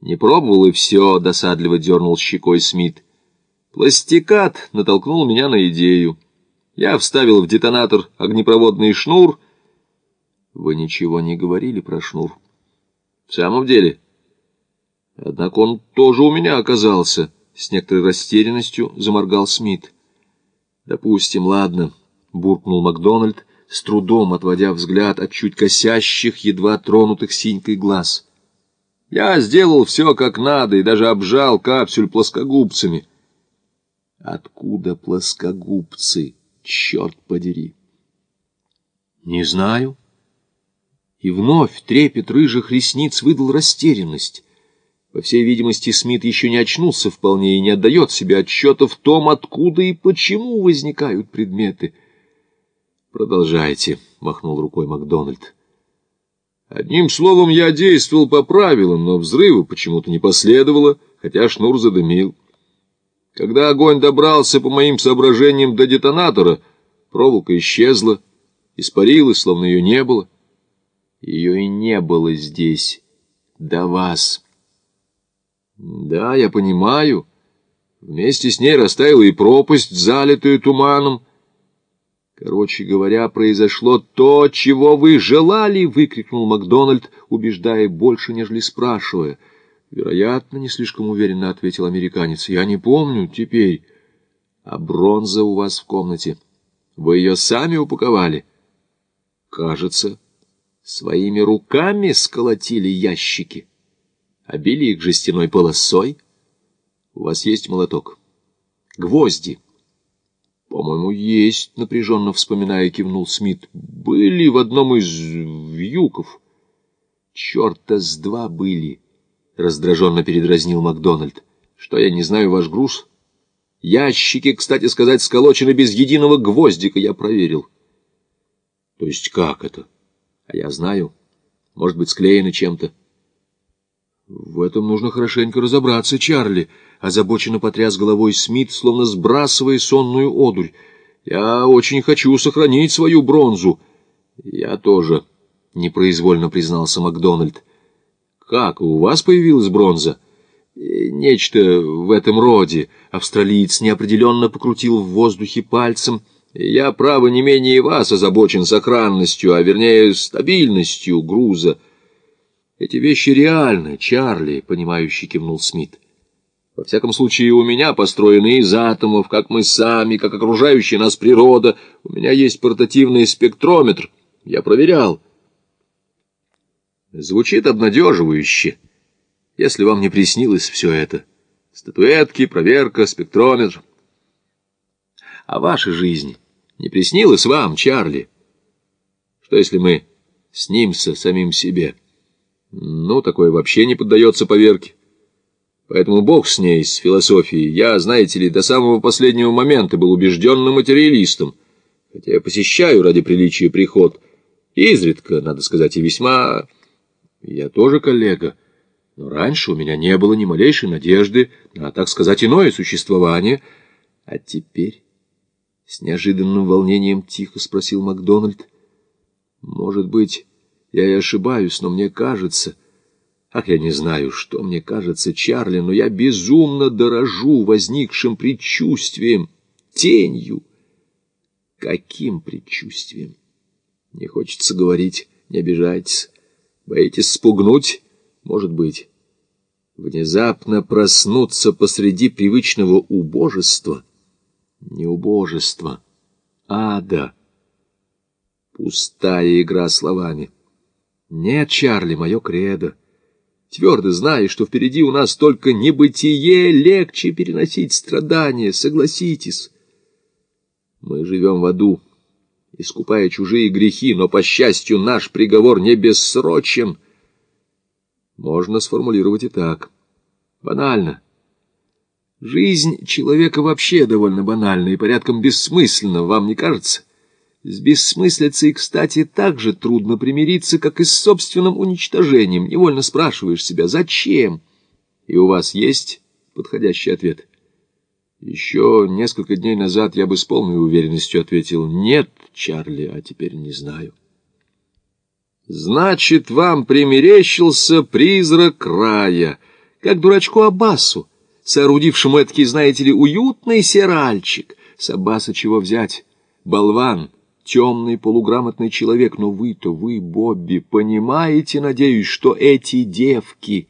Не пробовал и все, досадливо дернул щекой Смит. Пластикат натолкнул меня на идею. Я вставил в детонатор огнепроводный шнур. Вы ничего не говорили про шнур. В самом деле. Однако он тоже у меня оказался. С некоторой растерянностью заморгал Смит. Допустим, ладно, буркнул Макдональд, с трудом отводя взгляд от чуть косящих, едва тронутых синькой глаз. Я сделал все как надо и даже обжал капсюль плоскогубцами. Откуда плоскогубцы? черт подери. Не знаю. И вновь трепет рыжих ресниц выдал растерянность. По всей видимости, Смит еще не очнулся вполне и не отдает себе отчета в том, откуда и почему возникают предметы. «Продолжайте», — махнул рукой Макдональд. «Одним словом, я действовал по правилам, но взрыва почему-то не последовало, хотя шнур задымил». Когда огонь добрался, по моим соображениям, до детонатора, проволока исчезла, испарилась, словно ее не было. Ее и не было здесь, до вас. Да, я понимаю. Вместе с ней растаяла и пропасть, залитую туманом. Короче говоря, произошло то, чего вы желали, — выкрикнул Макдональд, убеждая больше, нежели спрашивая — Вероятно, не слишком уверенно ответил американец. Я не помню теперь. А бронза у вас в комнате. Вы ее сами упаковали? Кажется, своими руками сколотили ящики. Обили их жестяной полосой. У вас есть молоток? Гвозди. По-моему, есть, напряженно вспоминая, кивнул Смит. Были в одном из вьюков. Черта с два были. Раздраженно передразнил Макдональд. Что я не знаю ваш груз? Ящики, кстати сказать, сколочены без единого гвоздика, я проверил. То есть как это? А я знаю. Может быть, склеены чем-то. В этом нужно хорошенько разобраться, Чарли. Озабоченно потряс головой Смит, словно сбрасывая сонную одурь. Я очень хочу сохранить свою бронзу. Я тоже, непроизвольно признался Макдональд. Как, у вас появилась бронза? Нечто в этом роде. Австралиец неопределенно покрутил в воздухе пальцем. Я, право, не менее вас озабочен сохранностью, а вернее стабильностью груза. Эти вещи реальны, Чарли, понимающий кивнул Смит. Во всяком случае, у меня построены из атомов, как мы сами, как окружающая нас природа. У меня есть портативный спектрометр. Я проверял. Звучит обнадеживающе, если вам не приснилось все это. Статуэтки, проверка, спектрометр. А ваша жизнь не приснилась вам, Чарли? Что если мы снимся самим себе? Ну, такое вообще не поддается поверке. Поэтому бог с ней, с философией. Я, знаете ли, до самого последнего момента был убежденным материалистом, хотя я посещаю ради приличия приход. Изредка, надо сказать, и весьма я тоже коллега, но раньше у меня не было ни малейшей надежды на, так сказать, иное существование. А теперь, с неожиданным волнением, тихо спросил Макдональд, может быть, я и ошибаюсь, но мне кажется... Ах, я не знаю, что мне кажется, Чарли, но я безумно дорожу возникшим предчувствием, тенью. Каким предчувствием? Не хочется говорить, не обижайтесь. Боитесь спугнуть? Может быть. Внезапно проснуться посреди привычного убожества? Не убожества, ада. Пустая игра словами. Нет, Чарли, мое кредо. Твердо знаешь, что впереди у нас только небытие, легче переносить страдания, согласитесь. Мы живем в аду искупая чужие грехи, но, по счастью, наш приговор не бессрочен. Можно сформулировать и так. Банально. Жизнь человека вообще довольно банальна и порядком бессмысленна, вам не кажется? С бессмыслицей, кстати, так же трудно примириться, как и с собственным уничтожением. Невольно спрашиваешь себя, зачем? И у вас есть подходящий ответ. Еще несколько дней назад я бы с полной уверенностью ответил «нет, Чарли, а теперь не знаю». «Значит, вам примерещился призрак рая», как дурачку Аббасу, соорудившему эдакий, знаете ли, уютный серальчик. С Аббаса чего взять? Болван, темный полуграмотный человек, но вы-то, вы, Бобби, понимаете, надеюсь, что эти девки